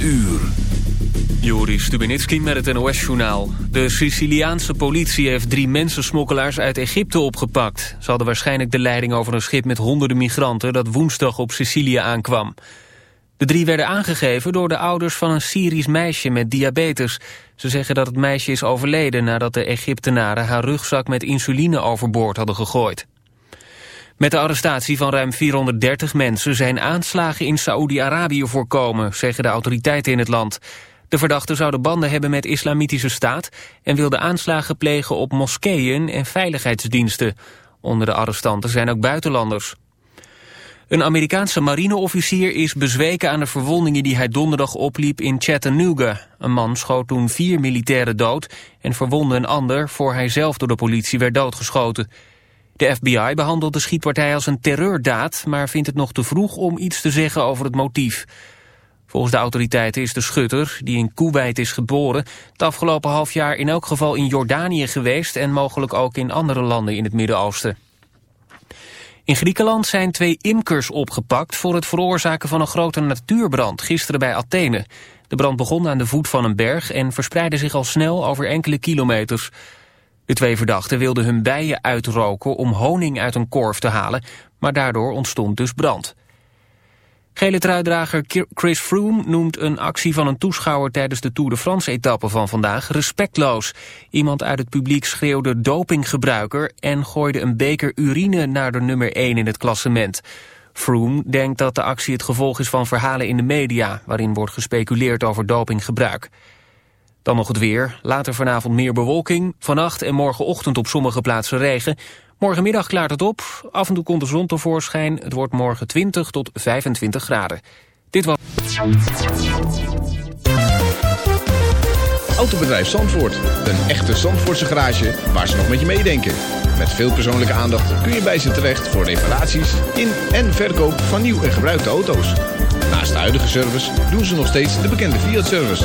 uur. Joris Stubenitski met het NOS-journaal. De Siciliaanse politie heeft drie mensensmokkelaars uit Egypte opgepakt. Ze hadden waarschijnlijk de leiding over een schip met honderden migranten... dat woensdag op Sicilië aankwam. De drie werden aangegeven door de ouders van een Syrisch meisje met diabetes. Ze zeggen dat het meisje is overleden nadat de Egyptenaren... haar rugzak met insuline overboord hadden gegooid. Met de arrestatie van ruim 430 mensen zijn aanslagen in Saoedi-Arabië voorkomen, zeggen de autoriteiten in het land. De verdachten zouden banden hebben met islamitische staat en wilden aanslagen plegen op moskeeën en veiligheidsdiensten. Onder de arrestanten zijn ook buitenlanders. Een Amerikaanse marineofficier is bezweken aan de verwondingen die hij donderdag opliep in Chattanooga. Een man schoot toen vier militairen dood en verwondde een ander voor hij zelf door de politie werd doodgeschoten. De FBI behandelt de schietpartij als een terreurdaad... maar vindt het nog te vroeg om iets te zeggen over het motief. Volgens de autoriteiten is de schutter, die in Kuwait is geboren... het afgelopen half jaar in elk geval in Jordanië geweest... en mogelijk ook in andere landen in het Midden-Oosten. In Griekenland zijn twee imkers opgepakt... voor het veroorzaken van een grote natuurbrand gisteren bij Athene. De brand begon aan de voet van een berg... en verspreidde zich al snel over enkele kilometers... De twee verdachten wilden hun bijen uitroken om honing uit een korf te halen, maar daardoor ontstond dus brand. Gele truidrager Chris Froome noemt een actie van een toeschouwer tijdens de Tour de France-etappe van vandaag respectloos. Iemand uit het publiek schreeuwde dopinggebruiker en gooide een beker urine naar de nummer 1 in het klassement. Froome denkt dat de actie het gevolg is van verhalen in de media, waarin wordt gespeculeerd over dopinggebruik. Dan nog het weer. Later vanavond meer bewolking. Vannacht en morgenochtend op sommige plaatsen regen. Morgenmiddag klaart het op. Af en toe komt de zon tevoorschijn. Het wordt morgen 20 tot 25 graden. Dit was... Autobedrijf Zandvoort. Een echte Zandvoortse garage waar ze nog met je meedenken. Met veel persoonlijke aandacht kun je bij ze terecht voor reparaties in en verkoop van nieuw en gebruikte auto's. Naast de huidige service doen ze nog steeds de bekende Fiat-service.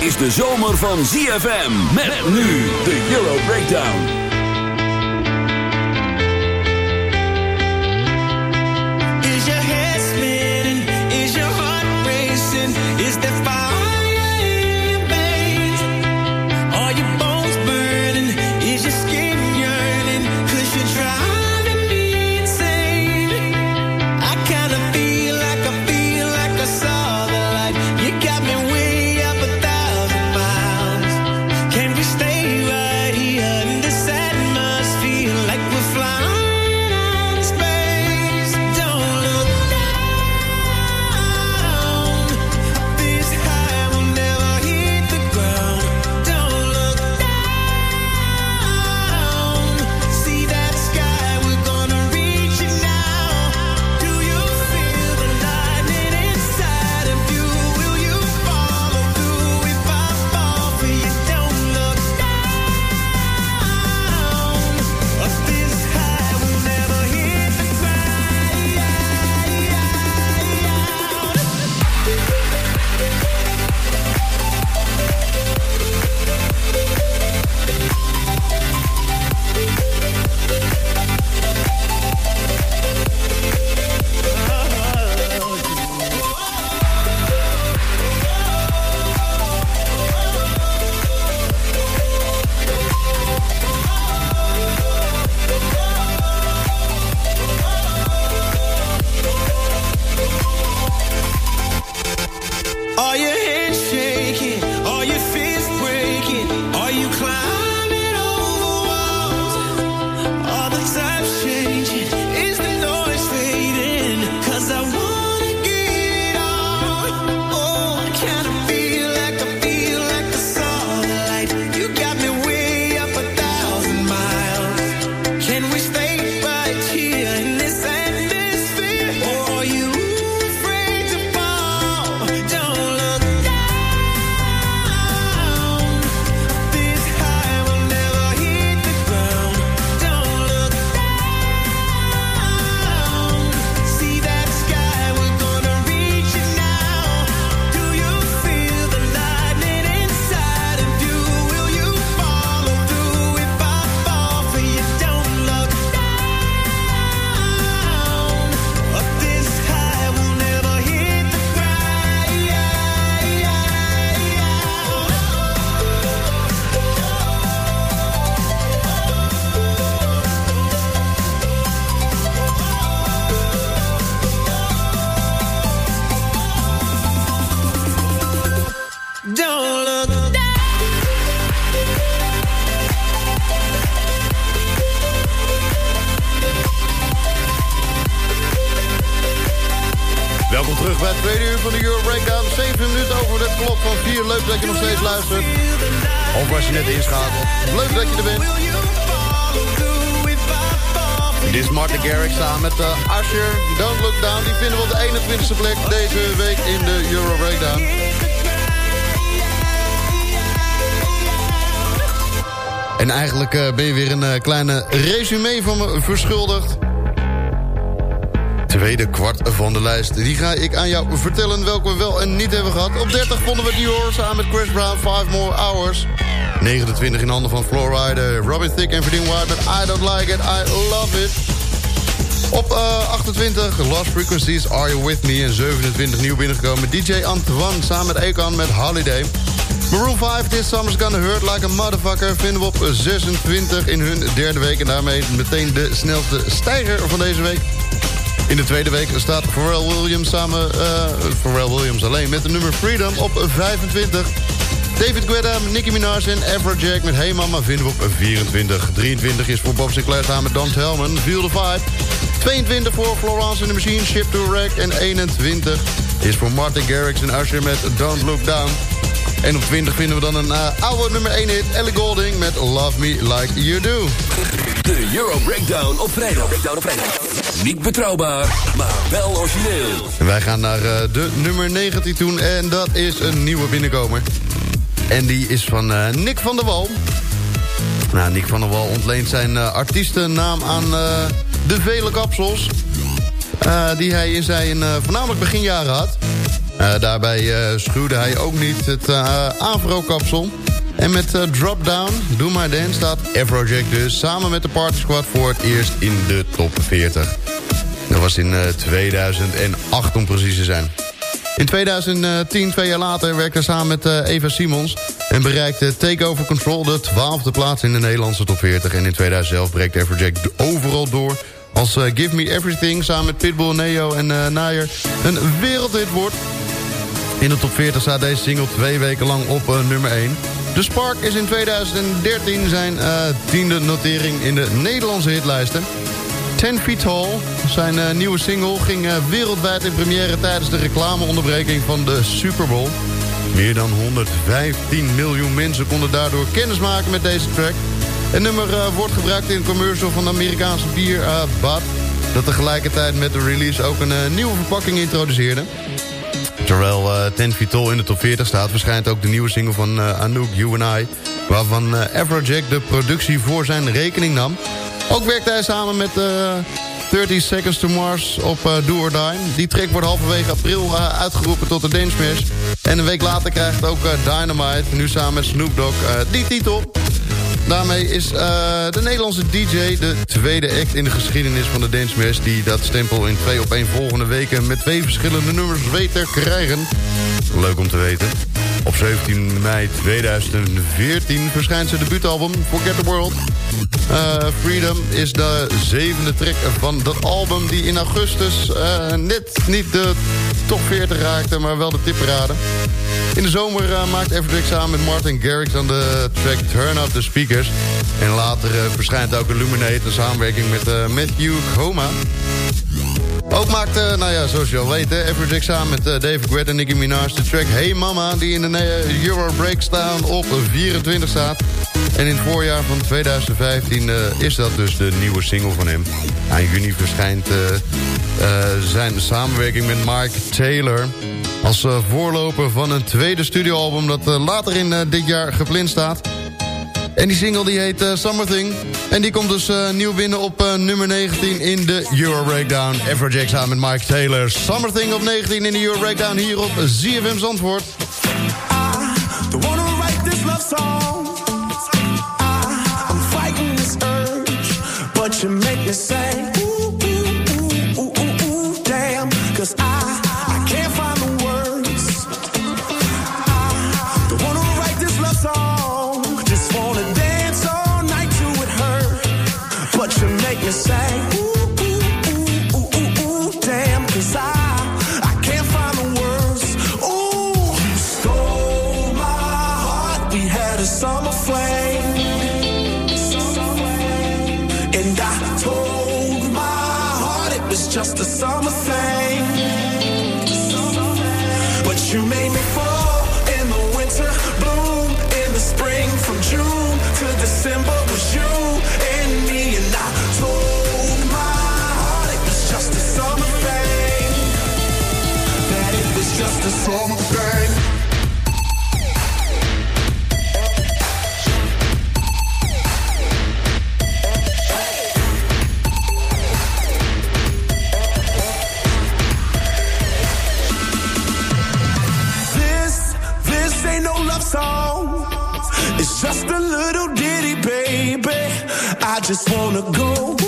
Is de zomer van ZFM. Met nu de Euro Breakdown. Resume van me verschuldigd. Tweede kwart van de lijst. Die ga ik aan jou vertellen welke we wel en niet hebben gehad. Op 30 vonden we Dior samen met Chris Brown, 5 More Hours. 29 in handen van Flowrider, Robin Thicke en Verdien White met I Don't Like It, I Love It. Op uh, 28 Lost Frequencies, Are You With Me. En 27 nieuw binnengekomen DJ Antoine samen met Akon met Holiday. Maroon 5, This Summer's Gonna Hurt Like a Motherfucker... vinden we op 26 in hun derde week. En daarmee meteen de snelste stijger van deze week. In de tweede week staat Pharrell Williams samen... Uh, Pharrell Williams alleen met de nummer Freedom op 25. David Guetta, Nicki Minaj en Everjack met Hey Mama vinden we op 24. 23 is voor Bob Sinclair samen met Don Hellman, Feel the Vibe. 22 voor Florence in the Machine, Ship to Wreck. En 21 is voor Martin Garrix en Usher met Don't Look Down. En op 20 vinden we dan een uh, oude nummer 1 hit, Ellie Golding met Love Me Like You Do. De Euro Breakdown op vrijdag. Breakdown op vrijdag. Niet betrouwbaar, maar wel origineel. En wij gaan naar uh, de nummer 19 toe en dat is een nieuwe binnenkomer. En die is van uh, Nick van der Wal. Nou, Nick van der Wal ontleent zijn artiestennaam aan de vele kapsels... die hij in zijn voornamelijk beginjaren had. Daarbij schuwde hij ook niet het Afro-kapsel. En met Drop Down, Do My Dance, staat Afrojack dus... samen met de Party Squad voor het eerst in de top 40. Dat was in 2008 om precies te zijn. In 2010, twee jaar later, werkte hij samen met uh, Eva Simons... en bereikte Takeover Control de twaalfde plaats in de Nederlandse top 40. En in 2011 breekt Everjack overal door... als uh, Give Me Everything samen met Pitbull, Neo en uh, Nayer een wereldhit wordt. In de top 40 staat deze single twee weken lang op nummer 1. De Spark is in 2013 zijn tiende notering in de Nederlandse hitlijsten... 10 Feet Tall, zijn uh, nieuwe single, ging wereldwijd in première tijdens de reclameonderbreking van de Super Bowl. Meer dan 115 miljoen mensen konden daardoor kennis maken met deze track. Het nummer wordt gebruikt in een commercial van de Amerikaanse bier Bud... dat tegelijkertijd met de release ook een nieuwe verpakking introduceerde. Terwijl 10 Feet Tall in de top 40 staat... verschijnt ook de nieuwe single van Anouk, You and I... waarvan Afrojack de productie voor zijn rekening nam... Ook werkte hij samen met uh, 30 Seconds to Mars op uh, Do or Die. Die track wordt halverwege april uh, uitgeroepen tot de Dance Smash. En een week later krijgt ook uh, Dynamite, nu samen met Snoop Dogg, die titel. Daarmee is de Nederlandse DJ de tweede act in de geschiedenis van de Dance die dat stempel in twee op één volgende weken met twee verschillende nummers weet te krijgen. Leuk om te weten. Op 17 mei 2014 verschijnt zijn debuutalbum Forget the World. Uh, Freedom is de zevende track van dat album die in augustus uh, net niet de top 40 raakte, maar wel de tipperaden. In de zomer uh, maakt Everdrake samen met Martin Garrix aan de track Turn Up The Speakers. En later verschijnt ook Illuminate, een samenwerking met Matthew Goma. Ook maakte, nou ja, zoals je al weet, Everjack samen met uh, David Guetta en Nicki Minaj... de track Hey Mama, die in de Euro Breakdown op 24 staat. En in het voorjaar van 2015 uh, is dat dus de nieuwe single van hem. Aan juni verschijnt zijn samenwerking met Mike Taylor... als voorloper van een tweede studioalbum dat later in dit jaar gepland staat... En die single die heet uh, Summer Thing. En die komt dus uh, nieuw binnen op uh, nummer 19 in de Euro Breakdown. Everjack samen met Mike Taylor. Summer Thing op 19 in de Euro Breakdown hier op ZFM Zandvoort. December was just a summer flame. Summer flame. But you and me, fall in the winter boom in the spring from June to December with you and summer thing. Just wanna go.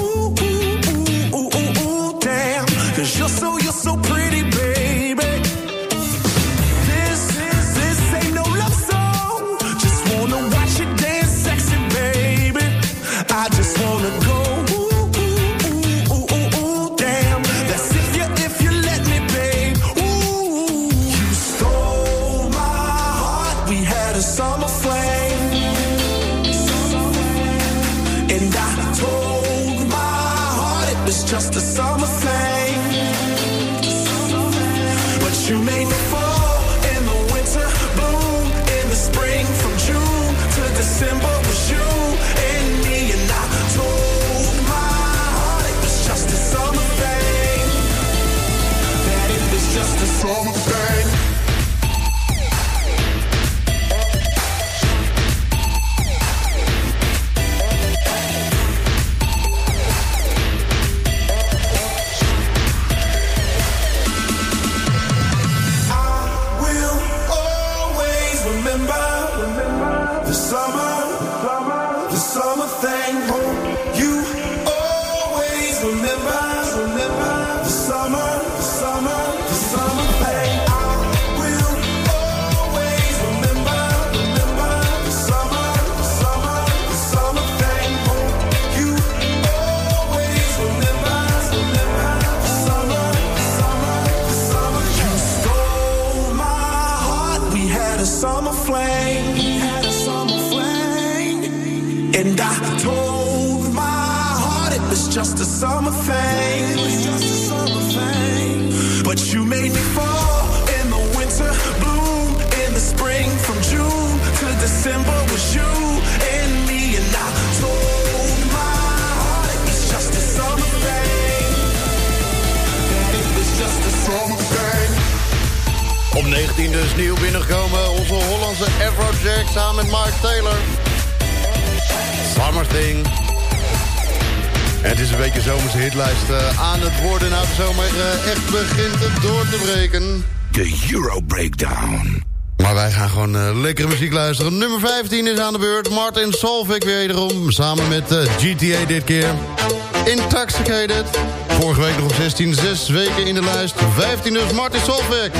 Thing. Summer thing. It was just a summer thing. But you made me fall in the winter, bloom in the spring. From June to December was you and me. And I told my heart it was just a summer was just a. Op 19 dus nieuw binnengekomen. Onze Hollandse Afrojack samen met Mark Taylor. Summer Thing. En het is een beetje zomerse hitlijst eh, aan het worden na de zomer. eh, echt begint het door te breken. De Euro Breakdown. Maar wij gaan gewoon eh, lekkere muziek luisteren. Nummer 15 is aan de beurt. Martin Solveig wederom. Samen met GTA dit keer. Intoxicated. Vorige week nog op 16. Zes weken in de lijst. 15 dus Martin Solveig.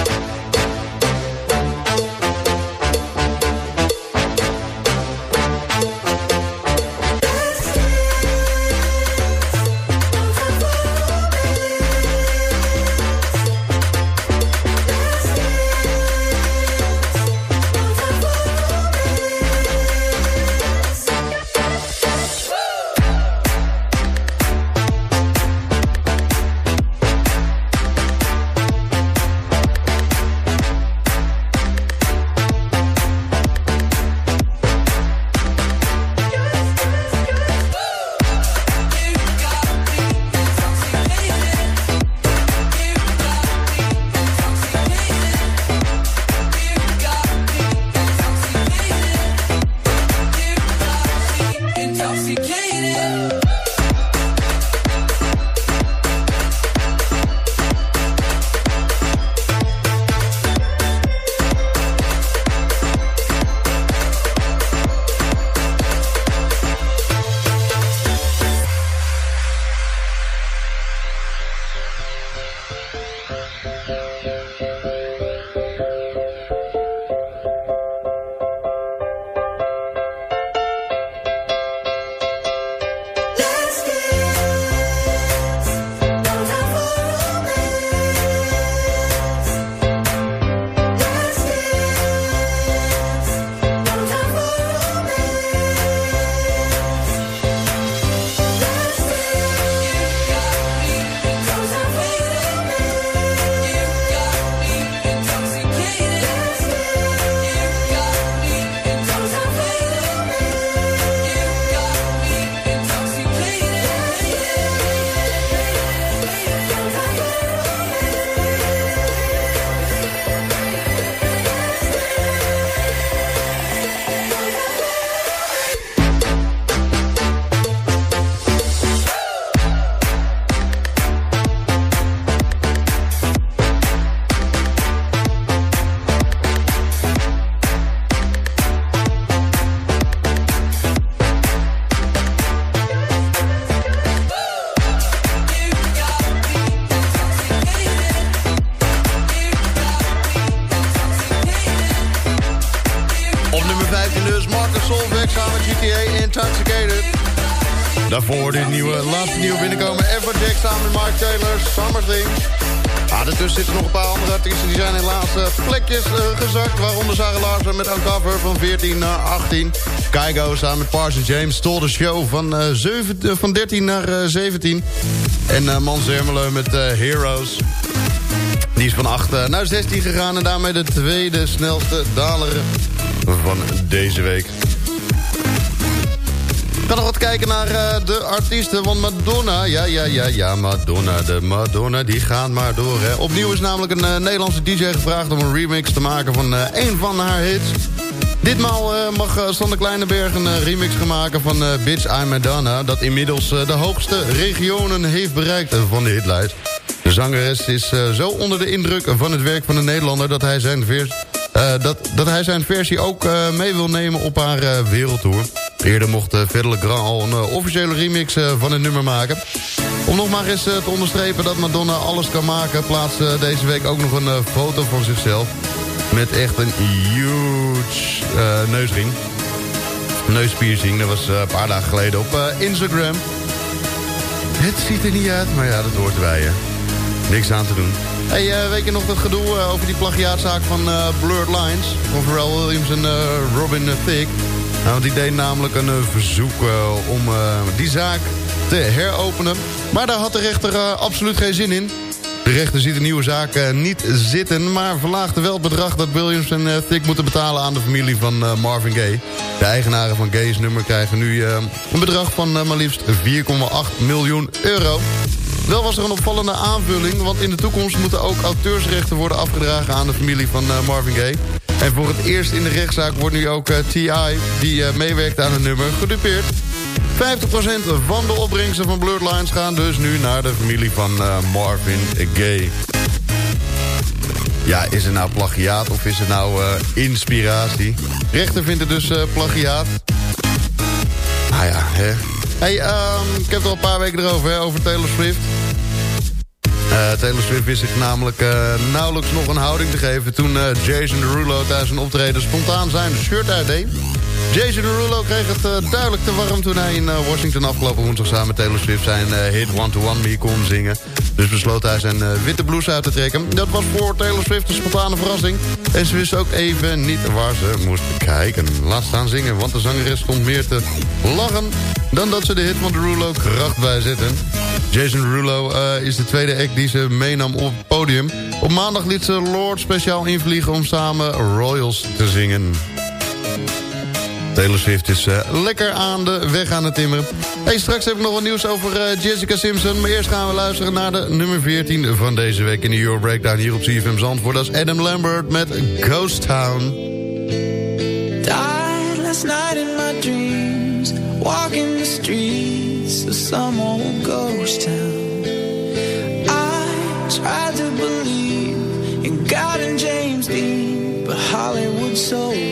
Uh, gezakt. Waaronder Sarah Larsen met Uncover van 14 naar 18. Kaigo samen met Parson James stol de show van, uh, 7, van 13 naar 17. En uh, Man Zermelo met Heroes. Die is van 8 naar 16 gegaan. En daarmee de tweede snelste daler van deze week. Ik ga nog wat kijken naar uh, de artiesten, want Madonna... Ja, ja, ja, ja, Madonna, de Madonna, die gaan maar door. Hè. Opnieuw is namelijk een uh, Nederlandse DJ gevraagd... om een remix te maken van uh, een van haar hits. Ditmaal mag Sander Kleinenberg een remix gaan maken van Bitch I'm Madonna... dat inmiddels de hoogste regionen heeft bereikt van de hitlijst. De zangeres is zo onder de indruk van het werk van de Nederlander... dat hij zijn, vers, dat, dat hij zijn versie ook mee wil nemen op haar wereldtour... Eerder mocht uh, Grand al een uh, officiële remix uh, van het nummer maken. Om nog maar eens te onderstrepen dat Madonna alles kan maken... plaatste deze week ook nog een foto van zichzelf... met echt een huge neusring. Neuspiercing, dat was een paar dagen geleden op Instagram. Het ziet er niet uit, maar ja, dat hoort hè. Niks aan te doen. Hey, weet je nog dat gedoe over die plagiaatzaak van Blurred Lines... van Pharrell Williams en Robin Thicke... Nou, die deed namelijk een uh, verzoek uh, om uh, die zaak te heropenen. Maar daar had de rechter absoluut geen zin in. De rechter ziet de nieuwe zaak niet zitten... maar verlaagde wel het bedrag dat Williams en Thick moeten betalen... aan de familie van Marvin Gaye. De eigenaren van Gaye's nummer krijgen nu een bedrag van maar liefst 4,8 miljoen euro. Wel was er een opvallende aanvulling... want in de toekomst moeten ook auteursrechten worden afgedragen... aan de familie van Marvin Gaye. En voor het eerst in de rechtszaak wordt nu ook uh, T.I., die uh, meewerkt aan het nummer, gedupeerd. 50% van de opbrengsten van Blurred Lines gaan dus nu naar de familie van uh, Marvin Gaye. Ja, is het nou plagiaat of is het nou inspiratie? Rechter vindt het dus plagiaat. Nou ja, hè. Hey, um, ik heb het al een paar weken erover, hè, over Taylor Swift. Uh, Taylor wist zich namelijk uh, nauwelijks nog een houding te geven... toen uh, Jason Derulo tijdens een optreden spontaan zijn shirt uitdeed. Jason Derulo kreeg het duidelijk te warm toen hij in Washington afgelopen woensdag samen met Taylor Swift zijn hit One to One Me kon zingen. Dus besloot hij zijn witte blouse uit te trekken. Dat was voor Taylor Swift een spontane verrassing. En ze wist ook even niet waar ze moest kijken. Laat staan zingen, want de zangeres stond meer te lachen... dan dat ze de hit van Derulo kracht bijzetten. Jason Derulo is de tweede act die ze meenam op het podium. Op maandag liet ze Lord speciaal invliegen om samen Royals te zingen. Taylor Swift is uh, lekker aan de weg aan het timmeren. Hey, straks heb ik nog wat nieuws over uh, Jessica Simpson. Maar eerst gaan we luisteren naar de nummer 14 van deze week in de Euro Breakdown hier op CFM Zandvoort. Dat is Adam Lambert met Ghost Town. Died last night in my dreams. Walking the streets of some old ghost town. I tried to believe in God and James Dean. But Hollywood sold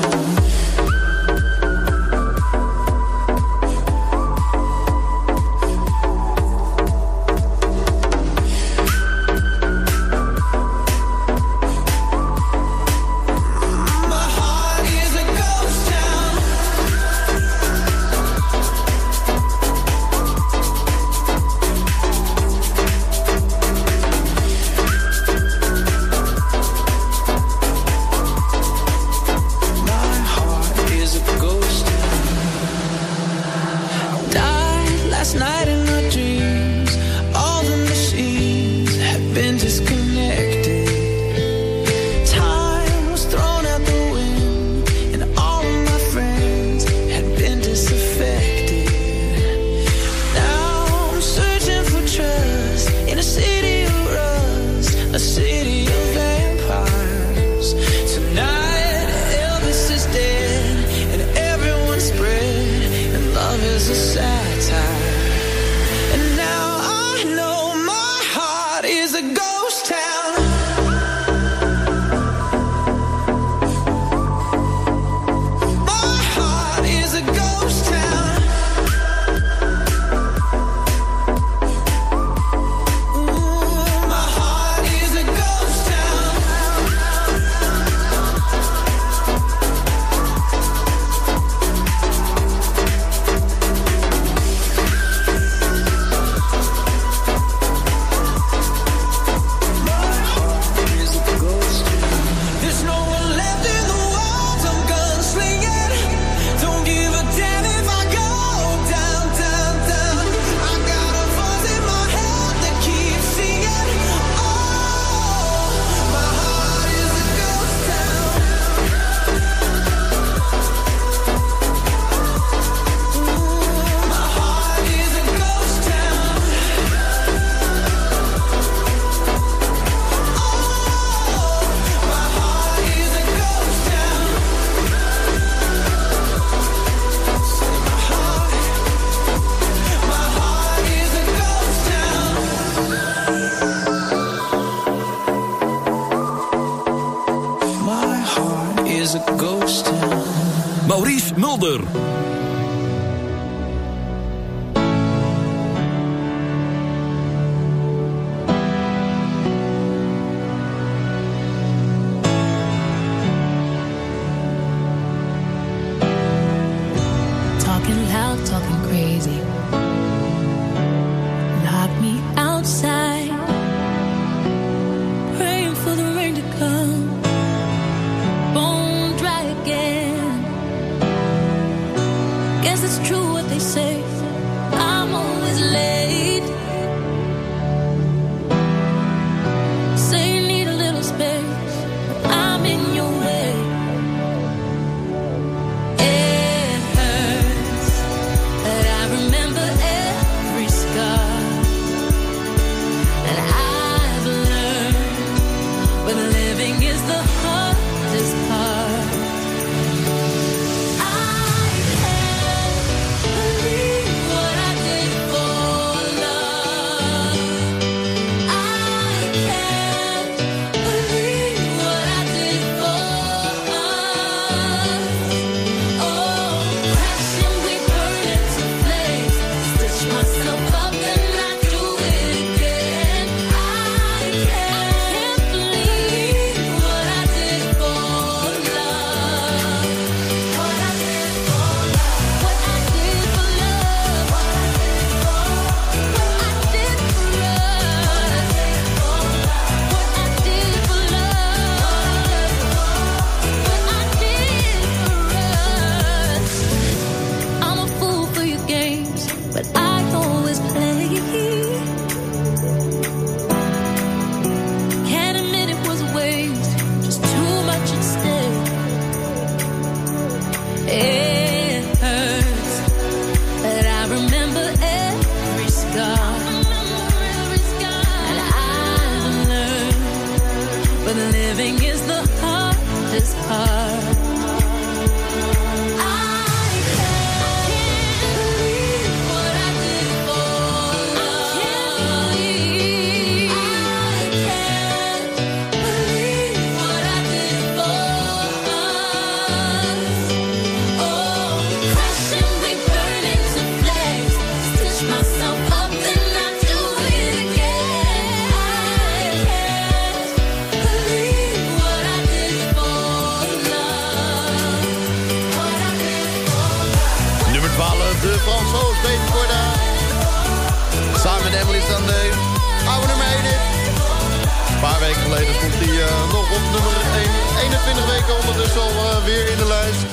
weken geleden stond hij uh, nog op nummer 1. 21 weken ondertussen al uh, eh, weer in de lijst.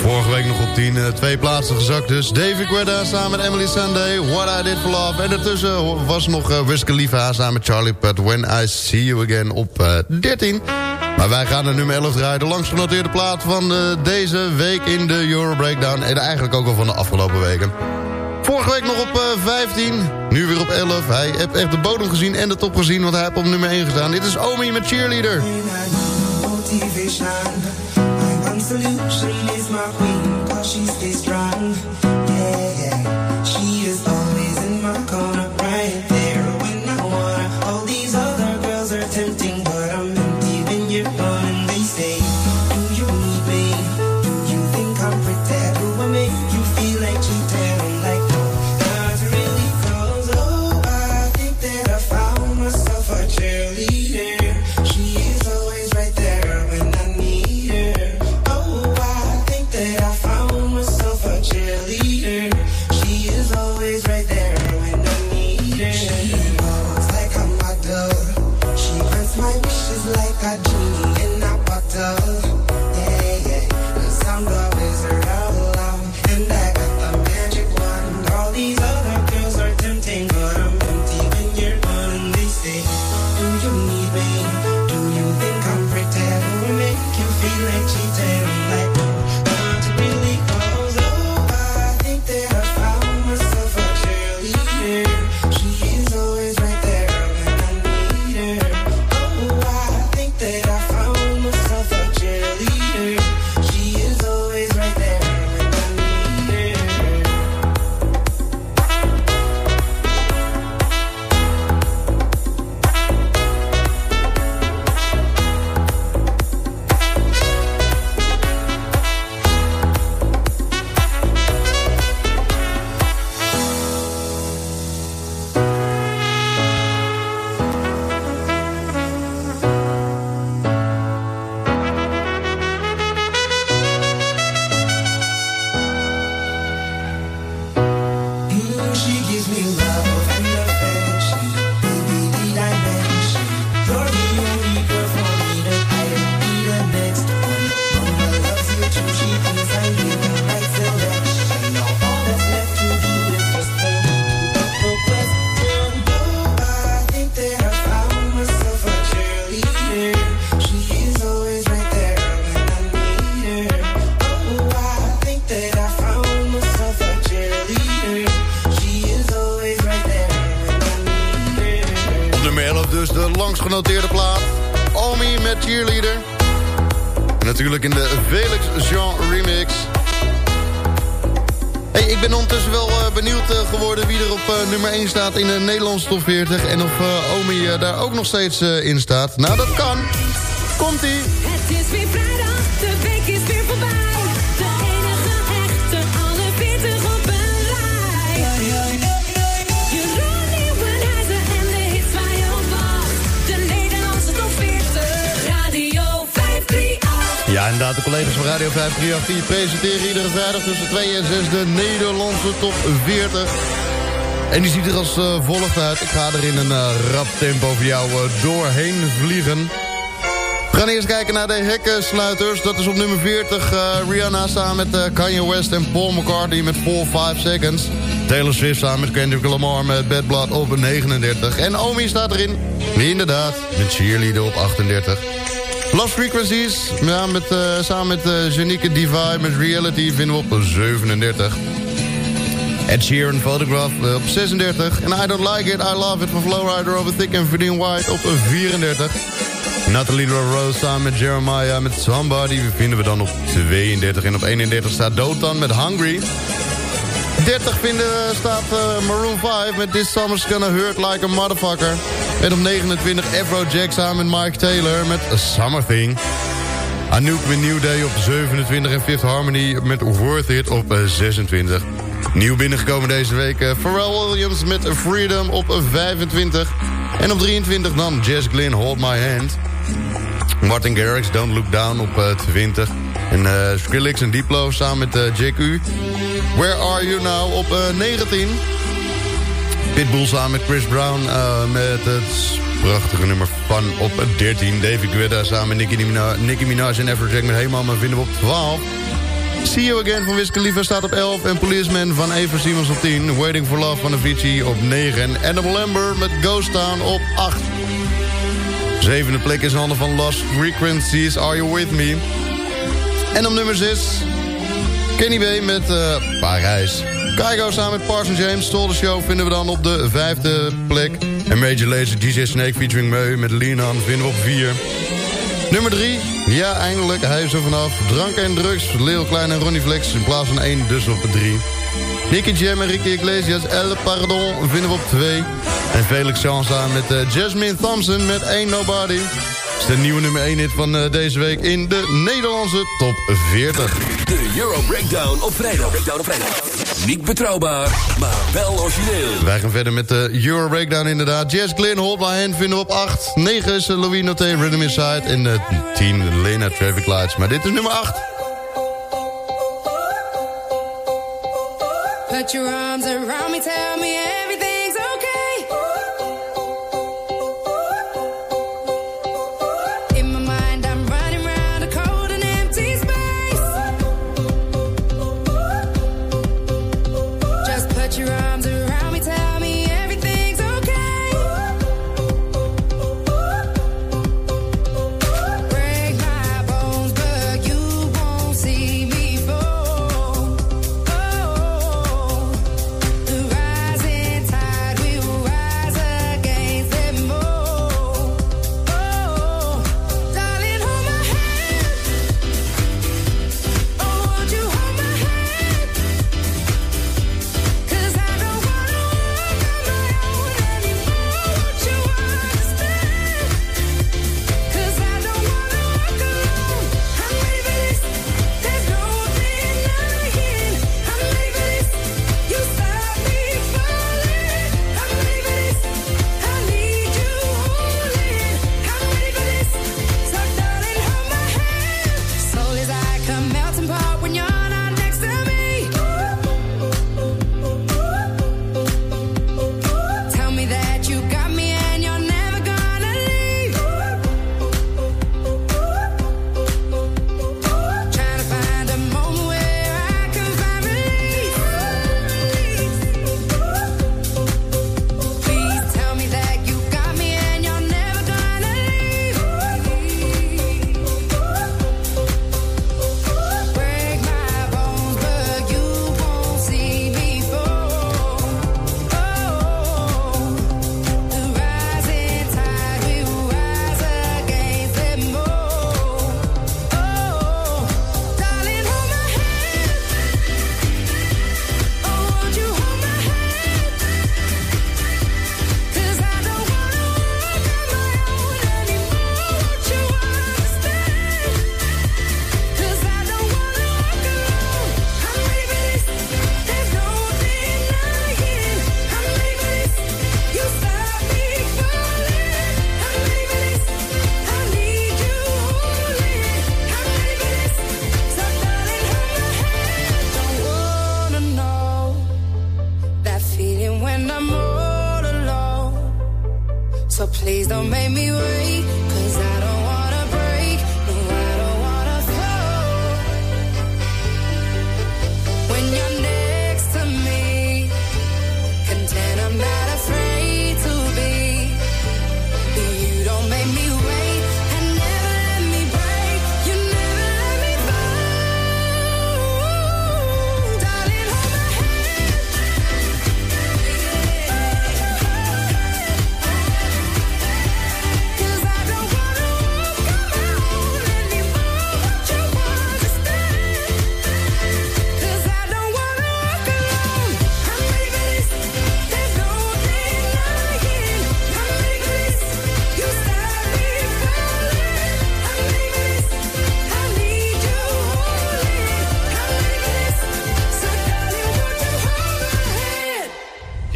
Vorige week nog op 10, eh, twee plaatsen gezakt dus. David Guetta samen met Emily Sunday, What I Did For Love. En daartussen was nog uh, Wiz Khalifa samen met Charlie Pat, When I See You Again op 13. Maar wij gaan er nummer 11 draaien. De langst genoteerde plaat van deze week in de Euro Breakdown. En eigenlijk ook al van de afgelopen weken. Vorige week nog op eh, 15, nu weer op 11. Hij heeft echt de bodem gezien en de top gezien, want hij heeft op nummer 1 gedaan. Dit is Omi met Cheerleader. Top 40. En of eh, Omi eh, daar ook nog steeds eh, in staat. Nou, dat kan. Komt-ie. Het is weer vrijdag, de week is weer voorbij. De enige echte, alle 40 op een rij. Jeroen Nieuwenhuizen en de hits waar je op wacht. De Nederlandse top 40, Radio 538. Ja, inderdaad, de collega's van Radio 538 die presenteren iedere vrijdag tussen 2 en 6 de Nederlandse top 40. En die ziet er als eh, volgt uit. Ik ga er in een eh, rap tempo voor jou eh, doorheen vliegen. We gaan eerst kijken naar de hekkensluiters. Dat is op nummer 40 eh, Rihanna samen met Kanye West en Paul McCartney met 4-5 Seconds. Taylor Swift samen met Kendrick Lamar met Bad Blood op 39. En Omi staat erin. Inderdaad, met Cheerleader op 38. Lost Frequencies, met, samen met Janique Divine met Reality vinden we op 37. Ed Sheeran Photograph eh, op 36. En I Don't Like It, I Love It van Flowrider over Thick and Verdien White op 34. Natalie Rose samen met Jeremiah met Somebody vinden we dan op 32. En op 31 staat Dotan met Hungry. 30 vinden, we staat eh, Maroon 5 met This Summer's Gonna Hurt Like a Motherfucker. En op 29 Afrojack samen met Mike Taylor met A Summer Thing. Anouk met New Day op 27 en Fifth Harmony met Worth It op eh, 26. Nieuw binnengekomen deze week eh, Pharrell Williams met Freedom op eh, 25. En op 23 dan Jess Glynn Hold My Hand. Martin Garrix Don't Look Down op eh, 20. En eh, Skrillex en Diplo samen met eh, JQ. Where Are You Now op eh, 19. Pitbull samen met Chris Brown eh, met het prachtige nummer Fun op 13. David Guetta samen met Nicki Minaj, Minaj en Afrojack met Hey Mama vinden we op 12. See You Again van Wiz Khalifa staat op 11. En Policeman van Eva Simons op 10. Waiting for Love van Avicii op 9. En Adam Lambert met Ghost Town op 8. Zevende plek is handen van Lost Frequencies. Are You With Me? En op nummer 6... Kenny B met eh, Parijs. Kaigo samen met Parson James. Stole Show vinden we dan op de vijfde plek. En Major Lazer DJ Snake featuring Meu met Lean vinden we op 4. Nummer 3. Ja, eindelijk. Hij is er vanaf. Drank en drugs. Leo Klein en Ronnie Flex. In plaats van 1 dus op 3. Nicky Jam en Ricky Iglesias. El Pardon vinden we op 2. En Felix samen met eh, Jasmine Thompson met Ain't Nobody. Dat is de nieuwe nummer 1 hit van eh, deze week in de Nederlandse top 40. De Euro Breakdown op vrijdag. Breakdown op vrijdag. Niet betrouwbaar, maar wel origineel. Wij gaan verder met de Euro Breakdown inderdaad. Jess Glynn, Hold My Hand vinden we op 8. 9 is eh, Louis Noté, Rhythm Inside. En uh, 10 Lena Traffic Lights. Maar dit is nummer 8. Put your arms around me, tell me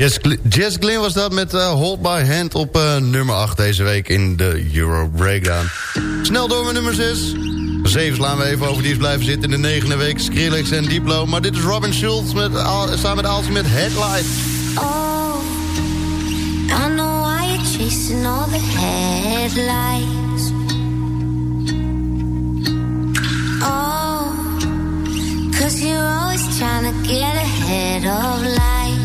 Jess, Gl- Jess Glynn was dat met eh, Hold My Hand op eh, nummer 8 deze week in de Euro Breakdown. Snel door met nummer 6. Zeven slaan we even over, die is blijven zitten in de negende week. Skrillex en Diplo. Maar dit is Robin Schulz met, samen met Alcy met Headlight. Oh, I know why you're chasing all the headlights. Oh, cause you're always trying to get ahead of life.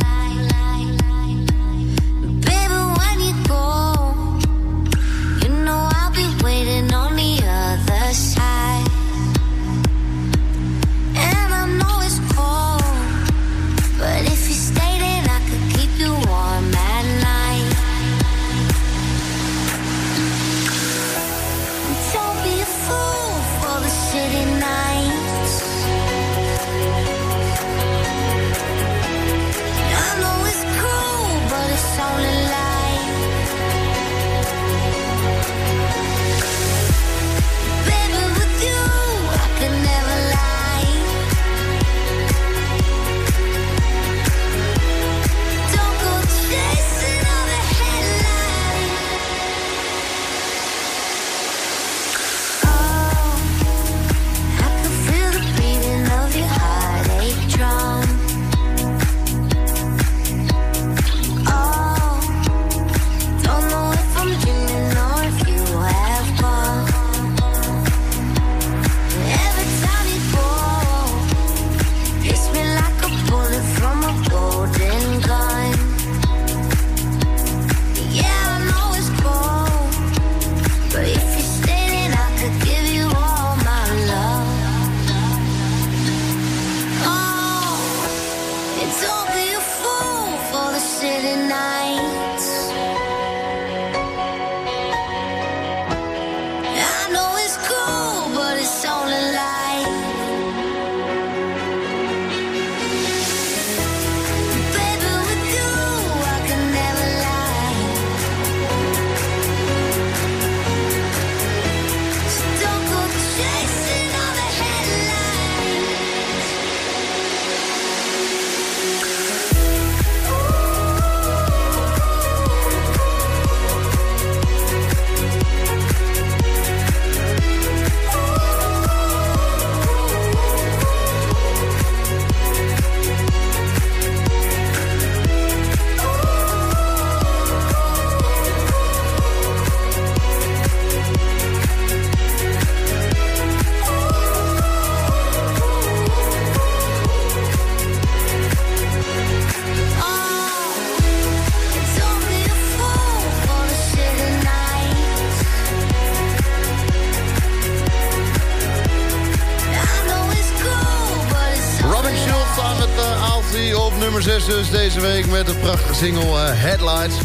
Nummer 6 dus deze week met de prachtige single eh, Headlights.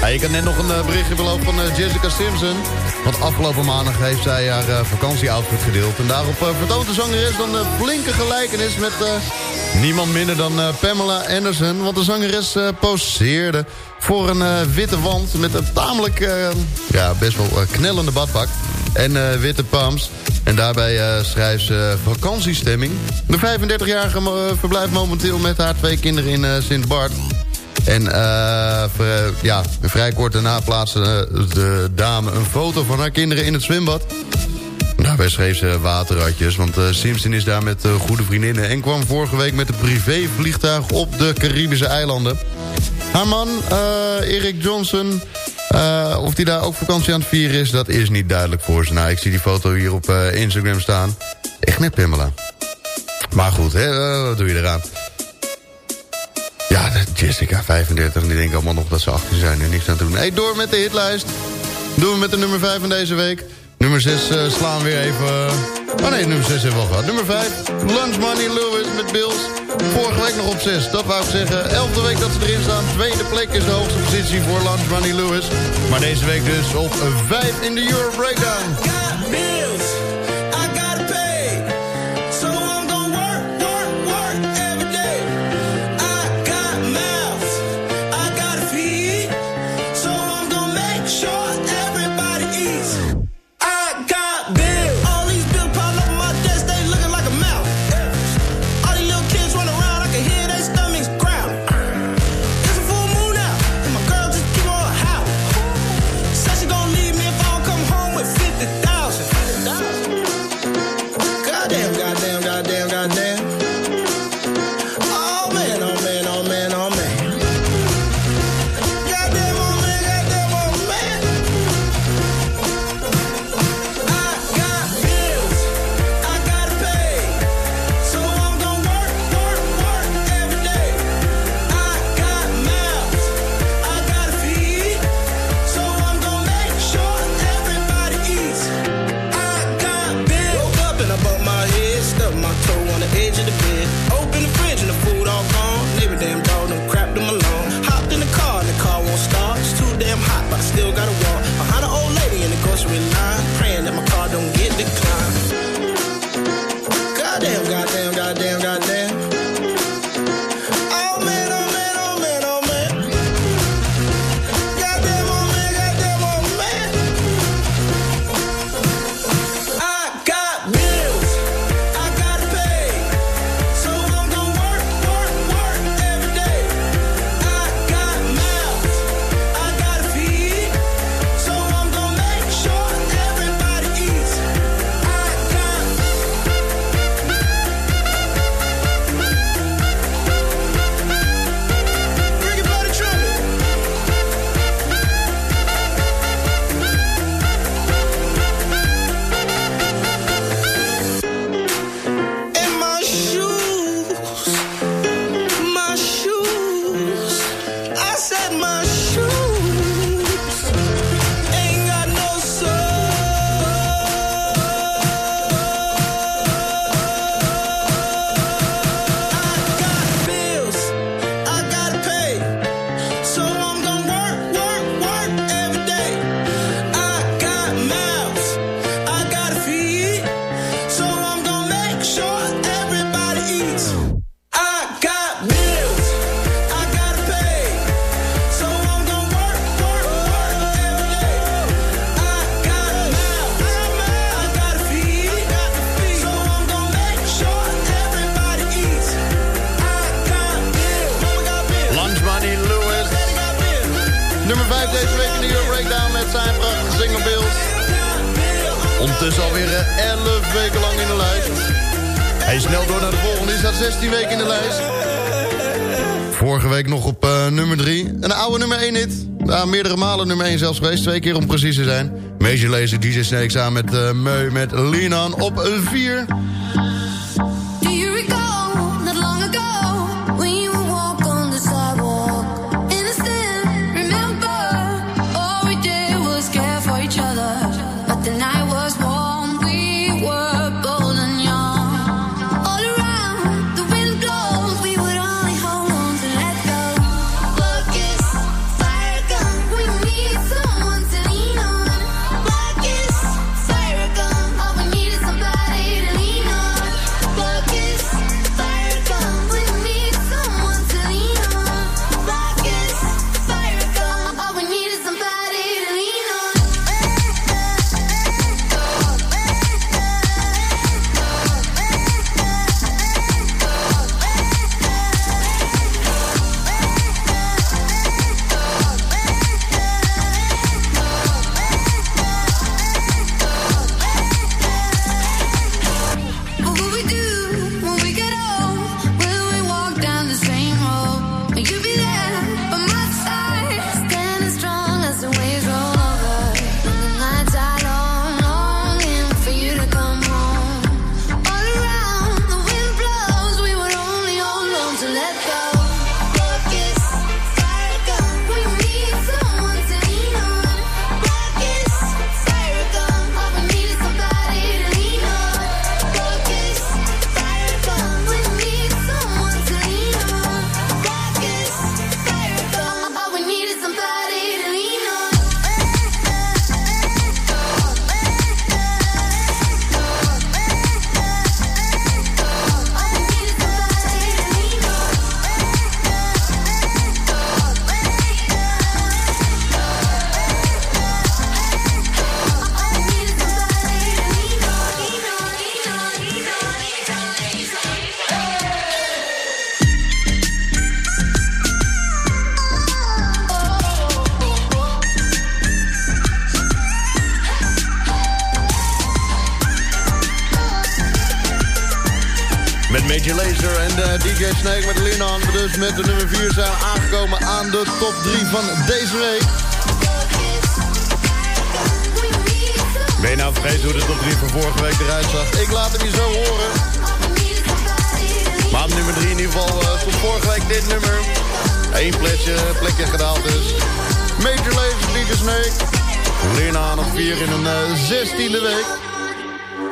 Ja, je kan net nog een eh, berichtje beloven van eh, Jessica Simpson. Want afgelopen maandag heeft zij haar eh, vakantieoutfit gedeeld. En daarop vertoont de zangeres dan een flinke gelijkenis met niemand minder dan Pamela Anderson. Want de zangeres poseerde voor een witte wand met een tamelijk, ja, best wel knellende badpak en eh, Witte Palms. En daarbij uh, schrijft ze eh, vakantiestemming. De 35-jarige verblijft momenteel met haar twee kinderen in Sint-Bart. En ja, vrij kort daarna plaatste de dame een foto van haar kinderen in het zwembad. Daarbij schreef ze waterratjes, want Simpson is daar met goede vriendinnen... en kwam vorige week met een privévliegtuig op de Caribische eilanden. Haar man, Erik Johnson, eh, of die daar ook vakantie aan het vieren is, dat is niet duidelijk voor ze. Nou, ik zie die foto hier op eh, Instagram staan. Echt knip Pamela. Maar goed, hè, uh, wat doe je eraan? Ja, Jessica, 35, die denken allemaal nog dat ze 18 zijn en niks aan te doen. Hey, door met de hitlijst. Doen we met de nummer 5 van deze week. Nummer 6 uh, eh, slaan we weer even... Oh nee, nummer 6 hebben we gehad. Nummer 5, Lunch Money Lewis met Bills. Vorige week nog op 6, dat wou ik zeggen. Elfde week dat ze erin staan. Tweede plek is de hoogste positie voor Lunch Money Lewis. Maar deze week dus op 5 in de Euro Breakdown. één zelfs geweest. Twee keer om precies te zijn. Major Lazer, DJ Snake samen met eh, Meu, met Linan op 4. 3 van deze week. Ben je nou vergeten hoe de top 3 van vorige week eruit zag? Ik laat hem je zo horen. Maar nummer 3 in ieder geval eh, uh, tot vorige week dit nummer. Eén plekje, plekje gedaald dus. Major Lazer, Peter Snake. Lina op 4 in een eh, 16e week.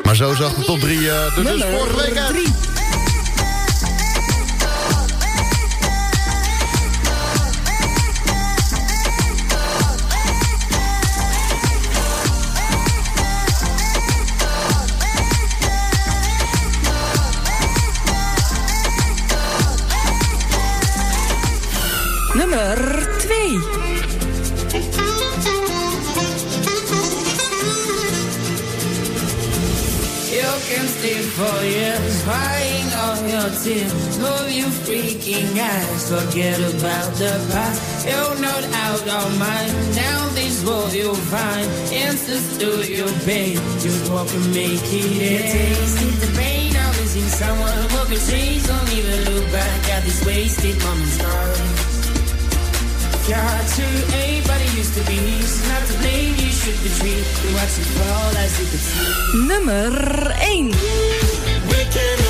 Maar zo zag de top 3 uh, eh, dus vorige week uit. for years, crying all your tears. Love you freaking eyes, forget about the past. You're not out of mind. Now this world you'll find answers to your pain. Just walk and make it end. Tasted the pain of losing someone. Walk and change, don't even look back at this wasted moment's time. Your heart's who used to be. So not to blame, you should be treated. Watch it fall as you can see. Nummer 1.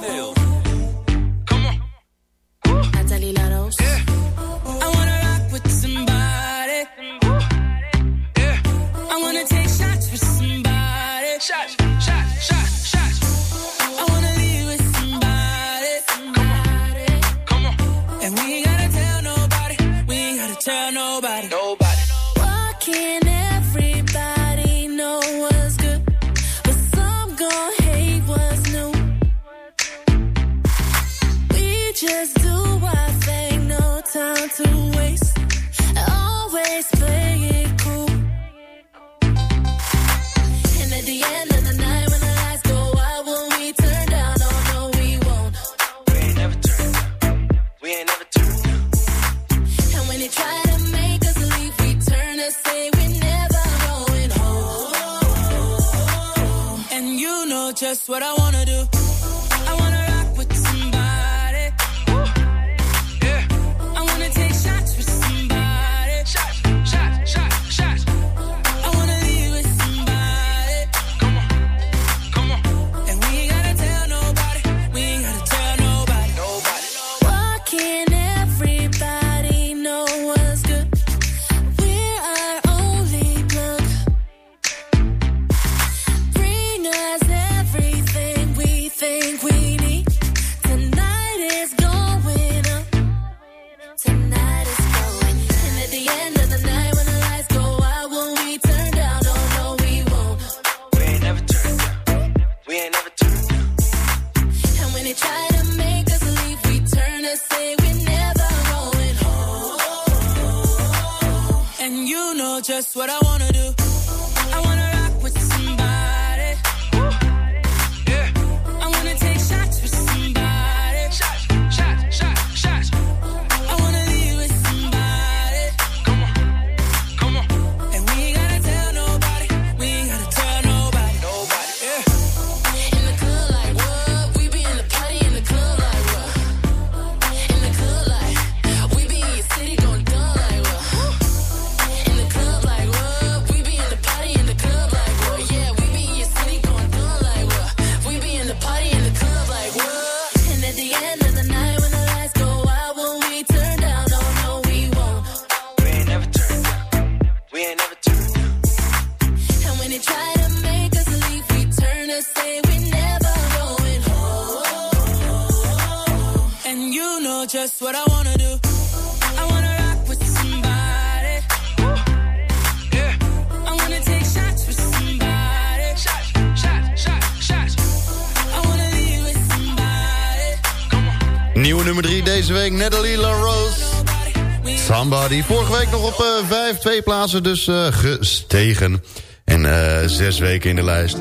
Vorige week nog op eh 5, twee plaatsen, dus eh, gestegen. En eh zes weken in de lijst.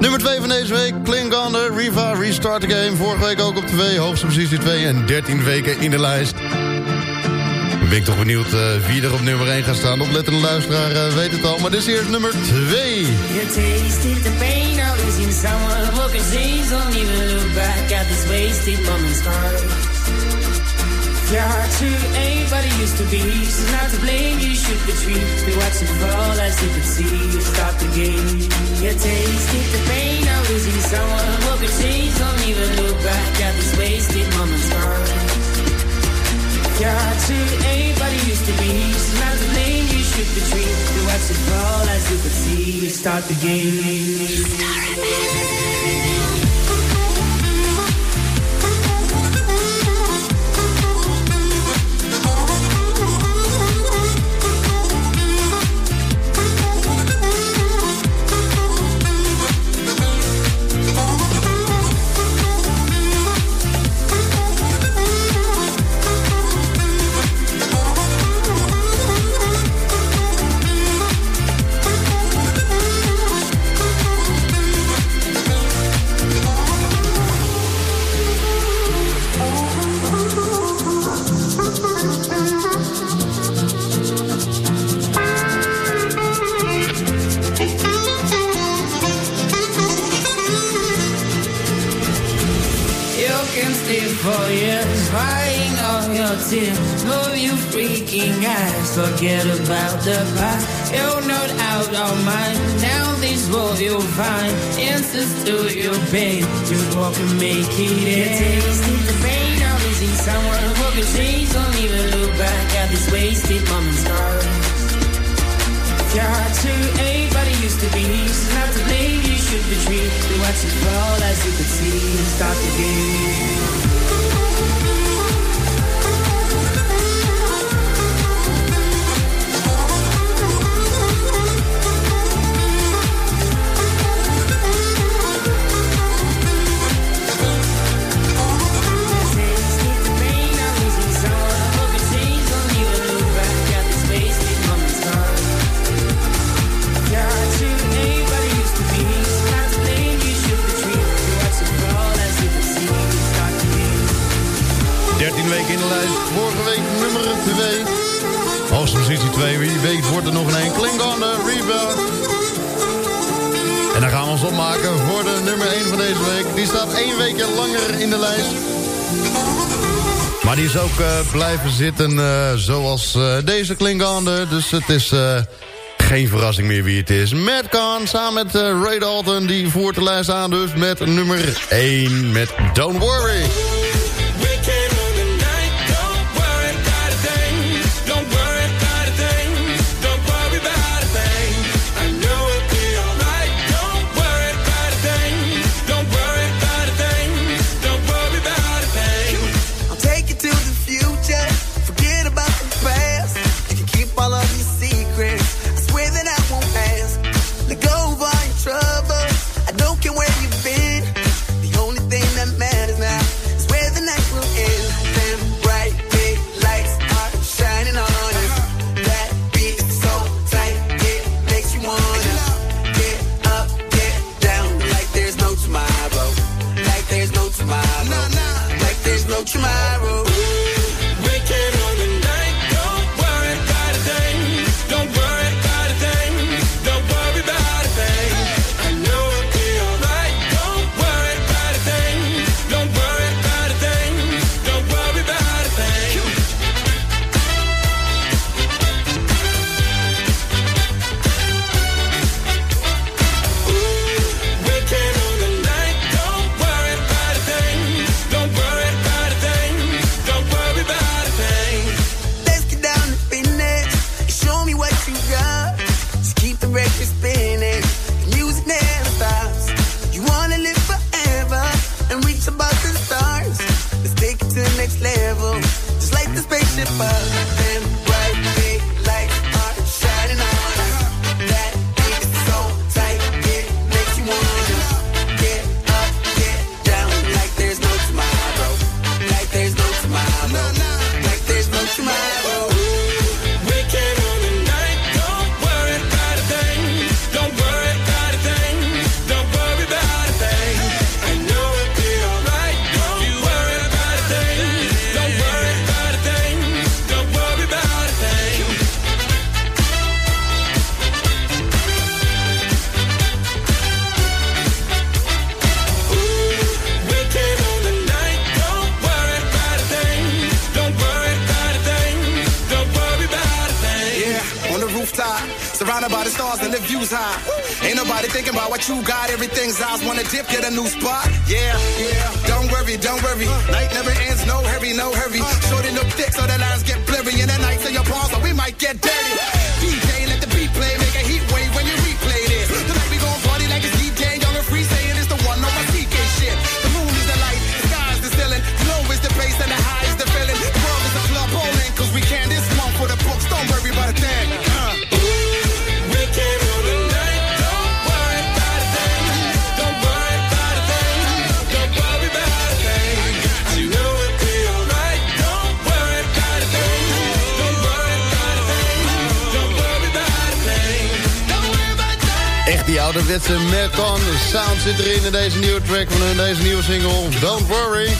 Nummer 2 van deze week, Klingander, Riva, Restart the Game. Vorige week ook op 2, hoogste positie 2 en 13 weken in de lijst. Ben ik toch benieuwd wie er op nummer 1 gaat staan. Oplettende luisteraar weet het al, maar dit is eerst nummer 2. You tasted the pain of losing someone who could see. Don't even look back at this wasted moment's time. Your heart to anybody used to be. She's not to blame, you should retreat. We watch it fall as you could see. You stop the game. You tasted the pain of losing someone who could change. Don't even look back at this wasted moment's time. Your heart to anybody used to be. She's not to blame, you should retreat. We watch it fall as you could see. You start the game. You positie 2. Wie weet wordt er nog een 1. Klingander, Rebel. En dan gaan we ons opmaken voor de nummer 1 van deze week. Die staat één weekje langer in de lijst. Maar die is ook eh, blijven zitten eh, zoals eh, deze Klingander. Dus het is geen verrassing meer wie het is. Matt Kahn samen met Ray Dalton. Die voert de lijst aan dus met nummer 1 met Don't Worry. Level. Just like the spaceship up. new spot. zit erin in deze nieuwe track van hun, deze nieuwe single. Don't worry.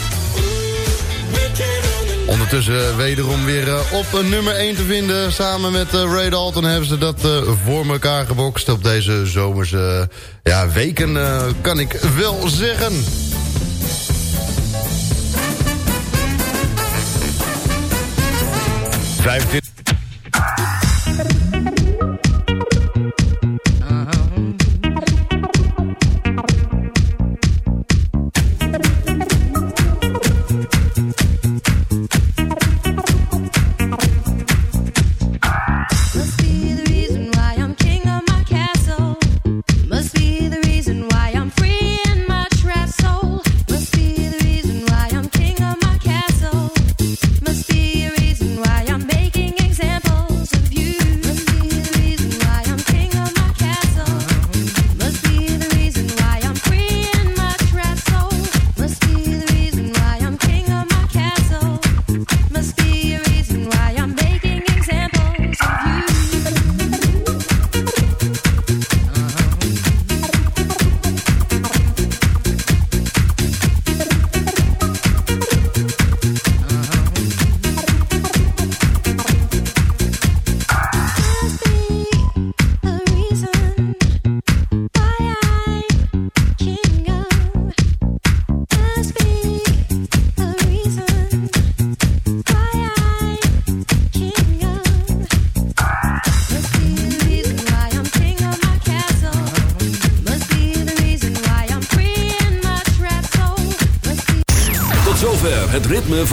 Ondertussen eh, wederom weer eh, op nummer 1 te vinden. Samen met eh, Ray Dalton hebben ze dat voor elkaar gebokst. Op deze zomerse ja, weken kan ik wel zeggen. Vijf